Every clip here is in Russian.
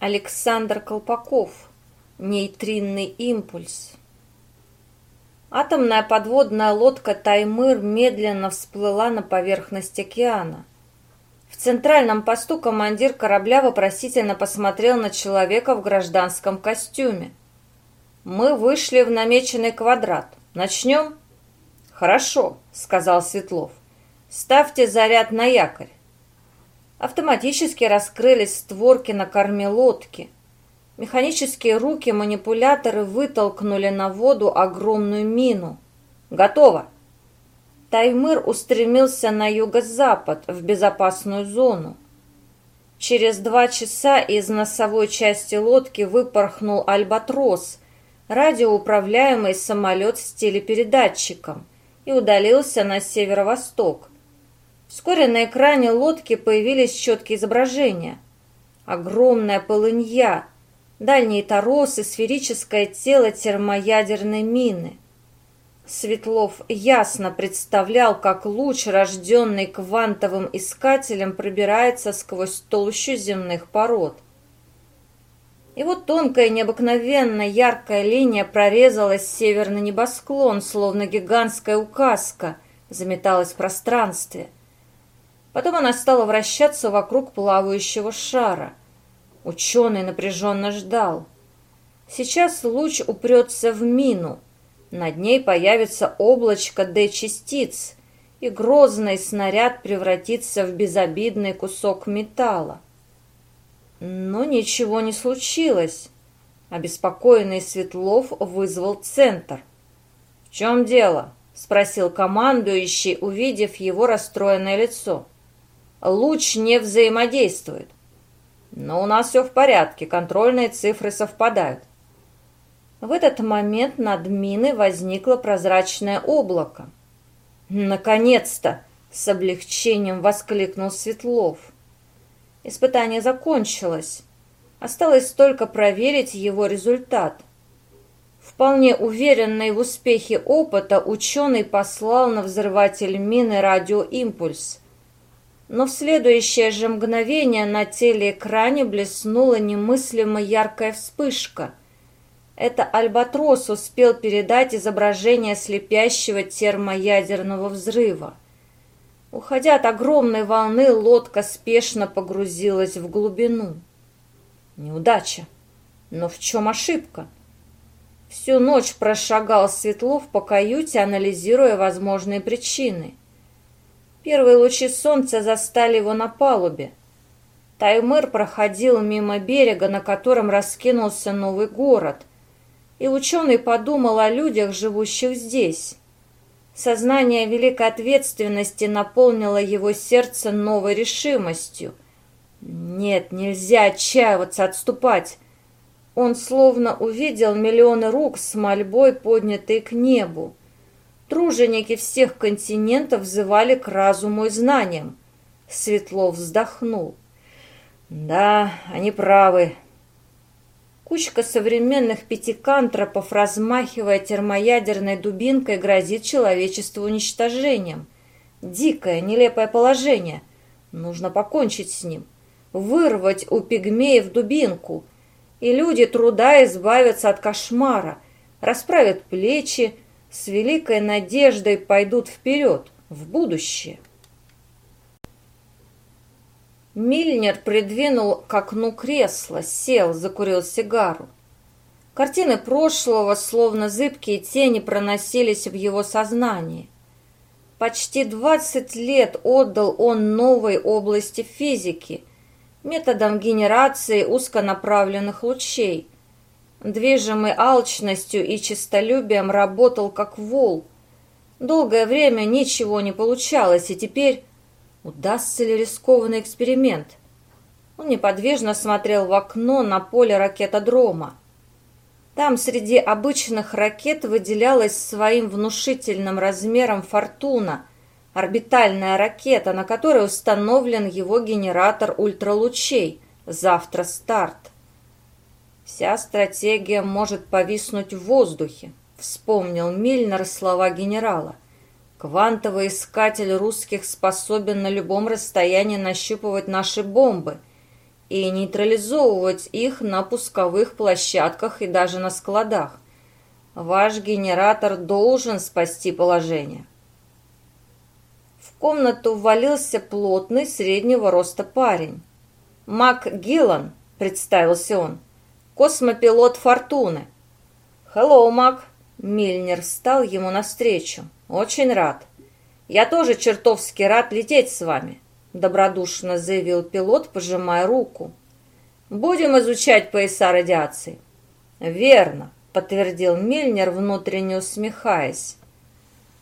Александр Колпаков. Нейтринный импульс. Атомная подводная лодка «Таймыр» медленно всплыла на поверхность океана. В центральном посту командир корабля вопросительно посмотрел на человека в гражданском костюме. «Мы вышли в намеченный квадрат. Начнем?» «Хорошо», — сказал Светлов. «Ставьте заряд на якорь». Автоматически раскрылись створки на корме лодки. Механические руки-манипуляторы вытолкнули на воду огромную мину. «Готово!» Таймыр устремился на юго-запад, в безопасную зону. Через два часа из носовой части лодки выпорхнул «Альбатрос», радиоуправляемый самолет с телепередатчиком, и удалился на северо-восток. Вскоре на экране лодки появились четкие изображения. Огромная полынья, дальние торосы, сферическое тело термоядерной мины. Светлов ясно представлял, как луч, рожденный квантовым искателем, пробирается сквозь толщу земных пород. И вот тонкая, необыкновенно яркая линия прорезалась северный небосклон, словно гигантская указка, заметалась в пространстве – Потом она стала вращаться вокруг плавающего шара. Ученый напряженно ждал. Сейчас луч упрется в мину. Над ней появится облачко D-частиц, и грозный снаряд превратится в безобидный кусок металла. Но ничего не случилось. Обеспокоенный Светлов вызвал центр. «В чем дело?» — спросил командующий, увидев его расстроенное лицо луч не взаимодействует. Но у нас все в порядке, контрольные цифры совпадают. В этот момент над миной возникло прозрачное облако. «Наконец-то!» — с облегчением воскликнул Светлов. Испытание закончилось. Осталось только проверить его результат. Вполне уверенный в успехе опыта, ученый послал на взрыватель мины радиоимпульс но в следующее же мгновение на телеэкране блеснула немыслимо яркая вспышка. Это Альбатрос успел передать изображение слепящего термоядерного взрыва. Уходя от огромной волны, лодка спешно погрузилась в глубину. Неудача. Но в чем ошибка? Всю ночь прошагал Светлов по каюте, анализируя возможные причины. Первые лучи солнца застали его на палубе. Таймыр проходил мимо берега, на котором раскинулся новый город, и ученый подумал о людях, живущих здесь. Сознание великой ответственности наполнило его сердце новой решимостью. Нет, нельзя отчаиваться, отступать. Он словно увидел миллионы рук с мольбой, поднятые к небу. Труженики всех континентов взывали к разуму и знаниям. Светлов вздохнул. Да, они правы. Кучка современных пятикантропов, размахивая термоядерной дубинкой, грозит человечеству уничтожением. Дикое, нелепое положение. Нужно покончить с ним. Вырвать у пигмеев дубинку. И люди труда избавятся от кошмара. Расправят плечи, с великой надеждой пойдут вперед, в будущее. Мильнер придвинул к окну кресло, сел, закурил сигару. Картины прошлого, словно зыбкие тени, проносились в его сознании. Почти двадцать лет отдал он новой области физики, методом генерации узконаправленных лучей – Движимый алчностью и честолюбием работал как вол. Долгое время ничего не получалось, и теперь удастся ли рискованный эксперимент? Он неподвижно смотрел в окно на поле ракетодрома. Там среди обычных ракет выделялась своим внушительным размером «Фортуна», орбитальная ракета, на которой установлен его генератор ультралучей. Завтра старт. Вся стратегия может повиснуть в воздухе, вспомнил Мильнер слова генерала. Квантовый искатель русских способен на любом расстоянии нащупывать наши бомбы. и нейтрализовывать их на пусковых площадках и даже на складах. Ваш генератор должен спасти положение. В комнату ввалился плотный среднего роста парень. «Мак Гиллан», — представился он, — «космопилот Фортуны». «Хеллоу, Мак», — Мильнер встал ему навстречу. «Очень рад. Я тоже чертовски рад лететь с вами», — добродушно заявил пилот, пожимая руку. «Будем изучать пояса радиации». «Верно», — подтвердил Мильнер, внутренне усмехаясь.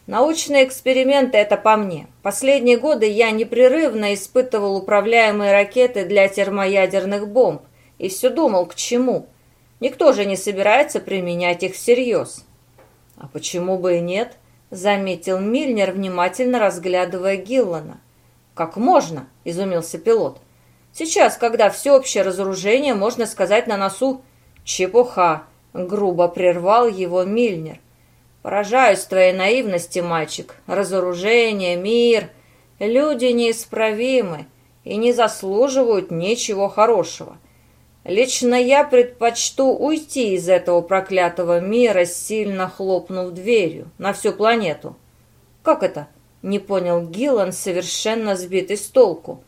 Научные эксперименты – это по мне. Последние годы я непрерывно испытывал управляемые ракеты для термоядерных бомб и все думал, к чему. Никто же не собирается применять их всерьез. А почему бы и нет? Заметил Мильнер, внимательно разглядывая Гиллана. Как можно? Изумился пилот. Сейчас, когда всеобщее разоружение, можно сказать, на носу чепуха, грубо прервал его Мильнер. Поражаюсь твоей наивности, мальчик. Разоружение, мир. Люди неисправимы и не заслуживают ничего хорошего. Лично я предпочту уйти из этого проклятого мира, сильно хлопнув дверью на всю планету. Как это? Не понял Гиллан, совершенно сбитый с толку.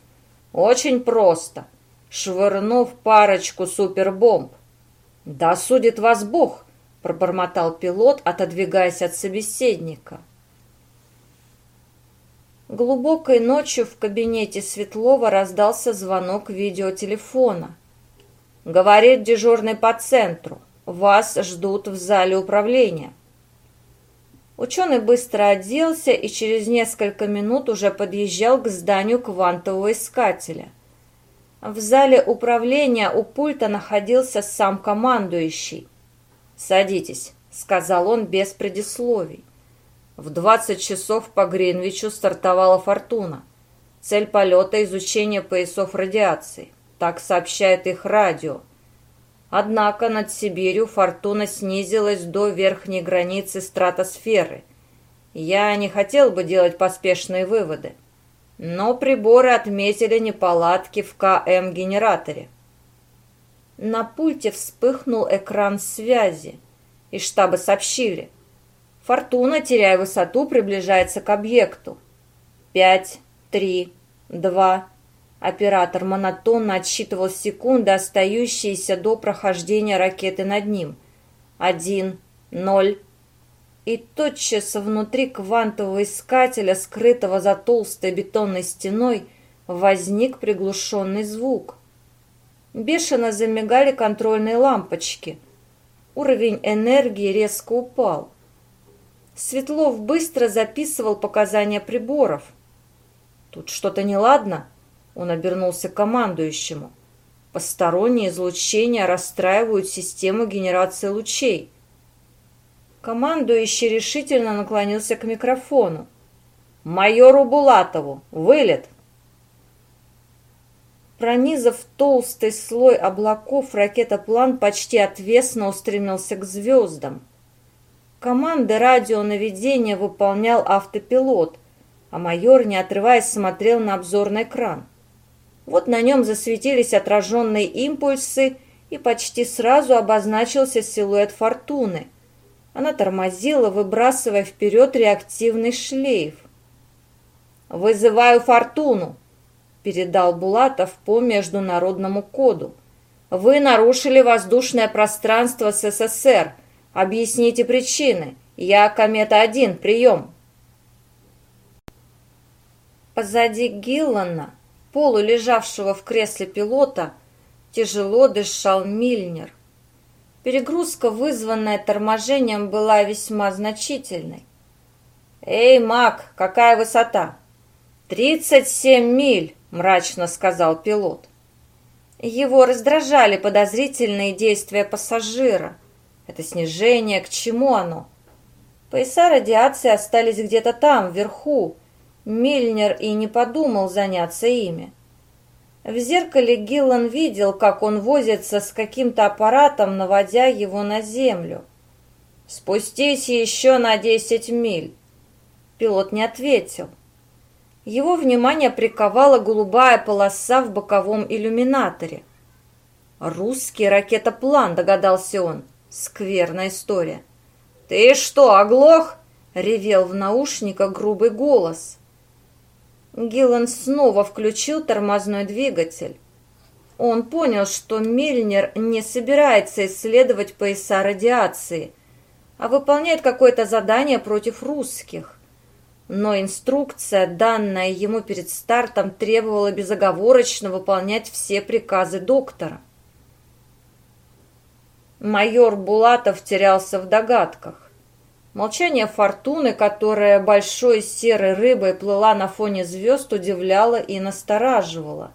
Очень просто. Швырнув парочку супербомб. Да судит вас Бог, — пробормотал пилот, отодвигаясь от собеседника. Глубокой ночью в кабинете Светлова раздался звонок видеотелефона. «Говорит дежурный по центру. Вас ждут в зале управления». Ученый быстро оделся и через несколько минут уже подъезжал к зданию квантового искателя. В зале управления у пульта находился сам командующий. «Садитесь», — сказал он без предисловий. В двадцать часов по Гринвичу стартовала «Фортуна». Цель полета — изучение поясов радиации. Так сообщает их радио. Однако над Сибирью «Фортуна» снизилась до верхней границы стратосферы. Я не хотел бы делать поспешные выводы. Но приборы отметили неполадки в КМ-генераторе. На пульте вспыхнул экран связи. Из штаба сообщили. Фортуна, теряя высоту, приближается к объекту. Пять, три, два. Оператор монотонно отсчитывал секунды, остающиеся до прохождения ракеты над ним. Один, ноль. И тотчас внутри квантового искателя, скрытого за толстой бетонной стеной, возник приглушенный звук. Бешено замигали контрольные лампочки. Уровень энергии резко упал. Светлов быстро записывал показания приборов. «Тут что-то неладно?» Он обернулся к командующему. «Посторонние излучения расстраивают систему генерации лучей». Командующий решительно наклонился к микрофону. «Майору Булатову! Вылет!» Пронизав толстый слой облаков, ракетоплан почти отвесно устремился к звездам. Команды радионаведения выполнял автопилот, а майор, не отрываясь, смотрел на обзорный экран. Вот на нем засветились отраженные импульсы, и почти сразу обозначился силуэт фортуны. Она тормозила, выбрасывая вперед реактивный шлейф. «Вызываю фортуну!» передал Булатов по международному коду. Вы нарушили воздушное пространство СССР. Объясните причины. Я Комета-1, прием. Позади Гиллана, полулежавшего в кресле пилота, тяжело дышал Мильнер. Перегрузка, вызванная торможением, была весьма значительной. «Эй, Мак, какая высота?» «Тридцать семь миль!» — мрачно сказал пилот. Его раздражали подозрительные действия пассажира. Это снижение, к чему оно? Пояса радиации остались где-то там, вверху. Мильнер и не подумал заняться ими. В зеркале Гиллан видел, как он возится с каким-то аппаратом, наводя его на землю. «Спустись еще на десять миль!» Пилот не ответил. Его внимание приковала голубая полоса в боковом иллюминаторе. «Русский ракетоплан», — догадался он. «Скверная история». «Ты что, оглох?» — ревел в наушниках грубый голос. Гиллан снова включил тормозной двигатель. Он понял, что Мильнер не собирается исследовать пояса радиации, а выполняет какое-то задание против русских. Но инструкция, данная ему перед стартом, требовала безоговорочно выполнять все приказы доктора. Майор Булатов терялся в догадках. Молчание Фортуны, которая большой серой рыбой плыла на фоне звезд, удивляло и настораживало.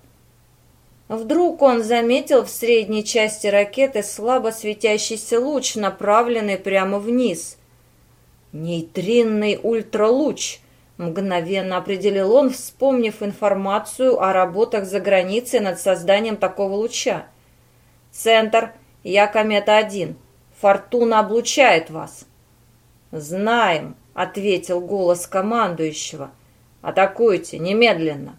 Вдруг он заметил в средней части ракеты слабо светящийся луч, направленный прямо вниз. «Нейтринный ультралуч», — мгновенно определил он, вспомнив информацию о работах за границей над созданием такого луча. «Центр, я Комета-1. Фортуна облучает вас». «Знаем», — ответил голос командующего. «Атакуйте, немедленно».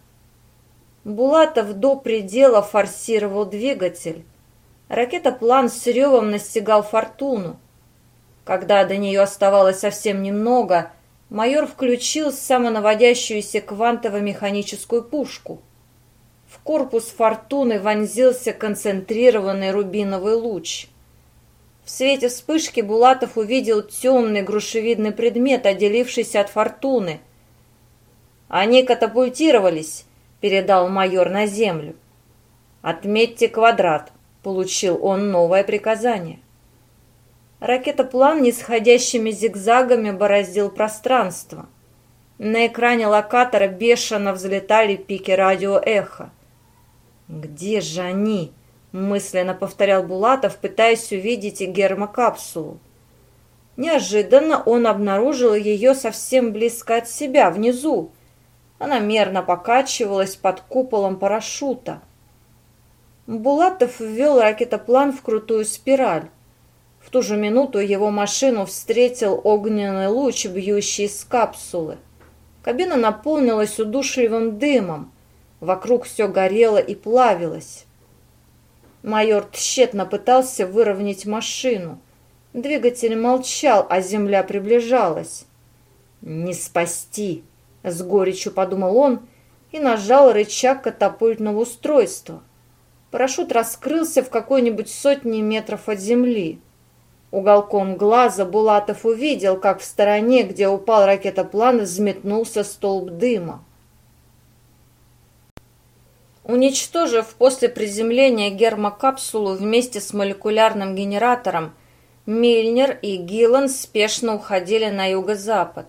Булатов до предела форсировал двигатель. Ракетоплан с ревом настигал фортуну. Когда до нее оставалось совсем немного, майор включил самонаводящуюся квантово-механическую пушку. В корпус фортуны вонзился концентрированный рубиновый луч — в свете вспышки Булатов увидел темный грушевидный предмет, отделившийся от фортуны. «Они катапультировались», — передал майор на землю. «Отметьте квадрат», — получил он новое приказание. Ракетоплан нисходящими зигзагами бороздил пространство. На экране локатора бешено взлетали пики радиоэха. «Где же они?» Мысленно повторял Булатов, пытаясь увидеть гермокапсулу. Неожиданно он обнаружил ее совсем близко от себя, внизу. Она мерно покачивалась под куполом парашюта. Булатов ввел ракетоплан в крутую спираль. В ту же минуту его машину встретил огненный луч, бьющий из капсулы. Кабина наполнилась удушливым дымом. Вокруг все горело и плавилось. Майор тщетно пытался выровнять машину. Двигатель молчал, а земля приближалась. «Не спасти!» — с горечью подумал он и нажал рычаг катапультного устройства. Парашют раскрылся в какой-нибудь сотни метров от земли. Уголком глаза Булатов увидел, как в стороне, где упал ракетоплан, взметнулся столб дыма. Уничтожив после приземления гермокапсулу вместе с молекулярным генератором, Мильнер и Гиллан спешно уходили на юго-запад.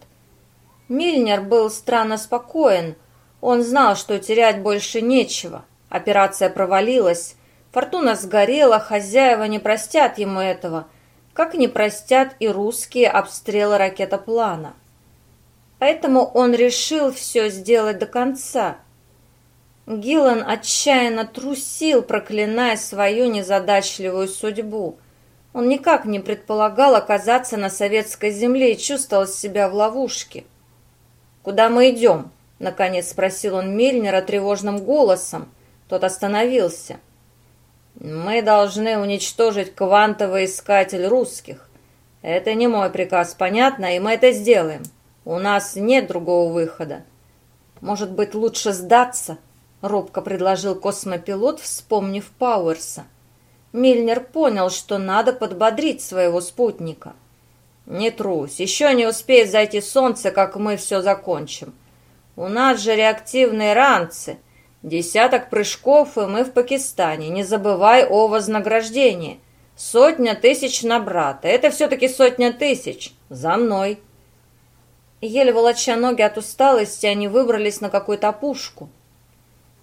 Мильнер был странно спокоен. Он знал, что терять больше нечего. Операция провалилась. Фортуна сгорела, хозяева не простят ему этого, как не простят и русские обстрелы ракетоплана. Поэтому он решил все сделать до конца – Гиллан отчаянно трусил, проклиная свою незадачливую судьбу. Он никак не предполагал оказаться на советской земле и чувствовал себя в ловушке. «Куда мы идем?» — наконец спросил он Мельнера тревожным голосом. Тот остановился. «Мы должны уничтожить квантовый искатель русских. Это не мой приказ, понятно, и мы это сделаем. У нас нет другого выхода. Может быть, лучше сдаться?» — робко предложил космопилот, вспомнив Пауэрса. Мильнер понял, что надо подбодрить своего спутника. «Не трусь, еще не успеет зайти солнце, как мы все закончим. У нас же реактивные ранцы. Десяток прыжков, и мы в Пакистане. Не забывай о вознаграждении. Сотня тысяч на брата. Это все-таки сотня тысяч. За мной!» Еле волоча ноги от усталости, они выбрались на какую-то опушку.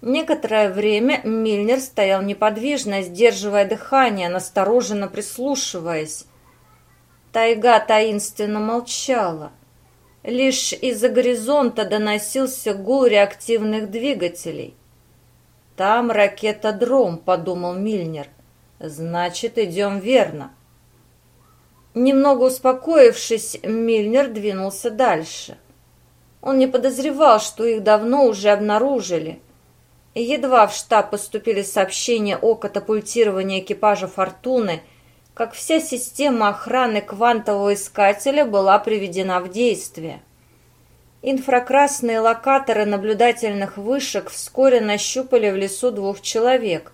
Некоторое время Мильнер стоял неподвижно, сдерживая дыхание, настороженно прислушиваясь. Тайга таинственно молчала. Лишь из-за горизонта доносился гул реактивных двигателей. «Там ракета-дром», — подумал Мильнер. «Значит, идем верно». Немного успокоившись, Мильнер двинулся дальше. Он не подозревал, что их давно уже обнаружили — Едва в штаб поступили сообщения о катапультировании экипажа «Фортуны», как вся система охраны квантового искателя была приведена в действие. Инфракрасные локаторы наблюдательных вышек вскоре нащупали в лесу двух человек.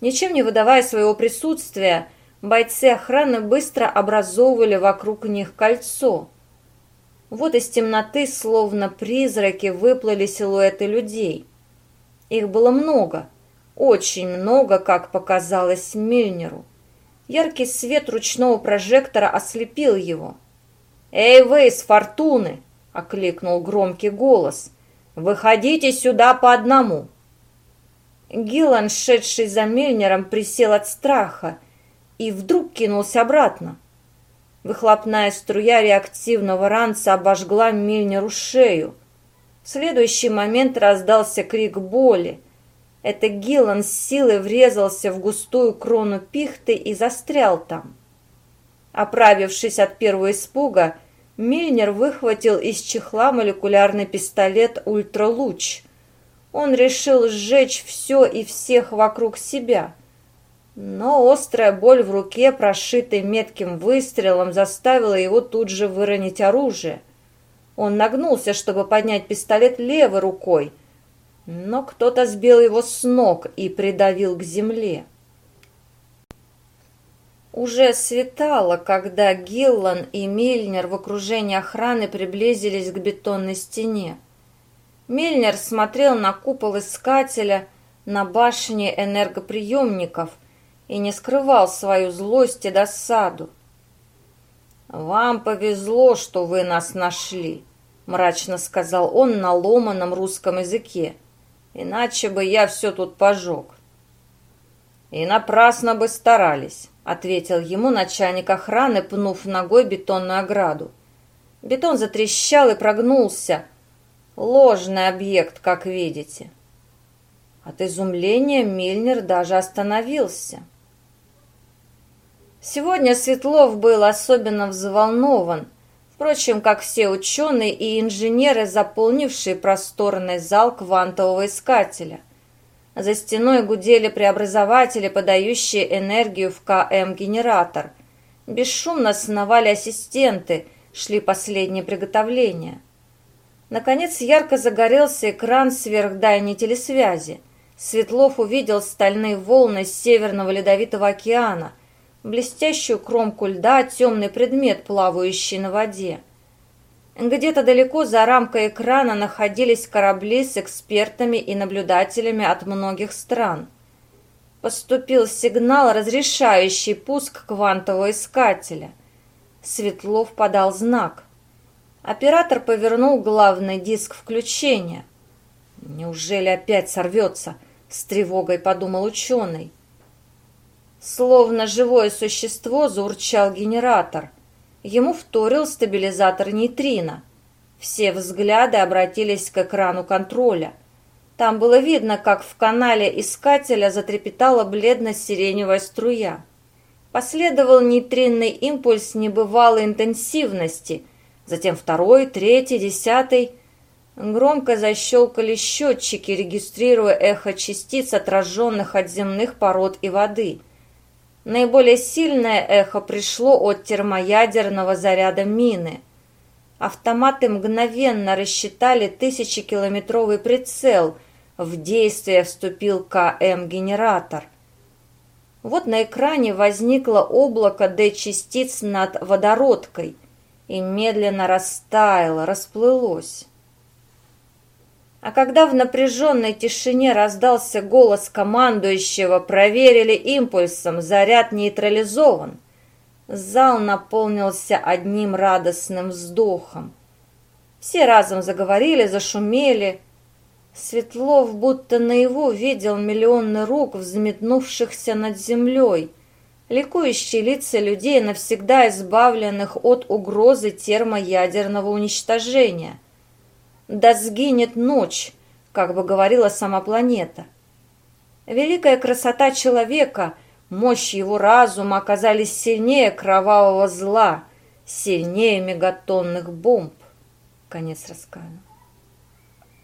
Ничем не выдавая своего присутствия, бойцы охраны быстро образовывали вокруг них кольцо. Вот из темноты, словно призраки, выплыли силуэты людей – их было много, очень много, как показалось Мильнеру. Яркий свет ручного прожектора ослепил его. «Эй, вы из фортуны!» — окликнул громкий голос. «Выходите сюда по одному!» Гиллан, шедший за Мильнером, присел от страха и вдруг кинулся обратно. Выхлопная струя реактивного ранца обожгла Мильнеру шею. В следующий момент раздался крик боли. Это Гиллан с силой врезался в густую крону пихты и застрял там. Оправившись от первого испуга, Мильнер выхватил из чехла молекулярный пистолет «Ультралуч». Он решил сжечь все и всех вокруг себя. Но острая боль в руке, прошитой метким выстрелом, заставила его тут же выронить оружие – он нагнулся, чтобы поднять пистолет левой рукой, но кто-то сбил его с ног и придавил к земле. Уже светало, когда Гиллан и Мильнер в окружении охраны приблизились к бетонной стене. Мильнер смотрел на купол искателя, на башни энергоприемников и не скрывал свою злость и досаду. «Вам повезло, что вы нас нашли», — мрачно сказал он на ломаном русском языке. «Иначе бы я все тут пожег». «И напрасно бы старались», — ответил ему начальник охраны, пнув ногой бетонную ограду. Бетон затрещал и прогнулся. Ложный объект, как видите. От изумления Мильнер даже остановился. Сегодня Светлов был особенно взволнован, впрочем, как все ученые и инженеры, заполнившие просторный зал квантового искателя. За стеной гудели преобразователи, подающие энергию в КМ-генератор. Бесшумно сновали ассистенты, шли последние приготовления. Наконец ярко загорелся экран сверхдальней телесвязи. Светлов увидел стальные волны Северного Ледовитого океана – блестящую кромку льда, темный предмет, плавающий на воде. Где-то далеко за рамкой экрана находились корабли с экспертами и наблюдателями от многих стран. Поступил сигнал, разрешающий пуск квантового искателя. Светлов подал знак. Оператор повернул главный диск включения. «Неужели опять сорвется?» — с тревогой подумал ученый. Словно живое существо заурчал генератор. Ему вторил стабилизатор нейтрино. Все взгляды обратились к экрану контроля. Там было видно, как в канале искателя затрепетала бледно-сиреневая струя. Последовал нейтринный импульс небывалой интенсивности, затем второй, третий, десятый. Громко защелкали счетчики, регистрируя эхо частиц, отраженных от земных пород и воды – Наиболее сильное эхо пришло от термоядерного заряда мины. Автоматы мгновенно рассчитали тысячекилометровый прицел. В действие вступил КМ-генератор. Вот на экране возникло облако D-частиц над водородкой и медленно растаяло, расплылось. А когда в напряженной тишине раздался голос командующего «Проверили импульсом, заряд нейтрализован», зал наполнился одним радостным вздохом. Все разом заговорили, зашумели. Светлов будто наяву видел миллионы рук, взметнувшихся над землей, ликующие лица людей, навсегда избавленных от угрозы термоядерного уничтожения – да сгинет ночь, как бы говорила сама планета. Великая красота человека, мощь его разума оказались сильнее кровавого зла, сильнее мегатонных бомб. Конец рассказа.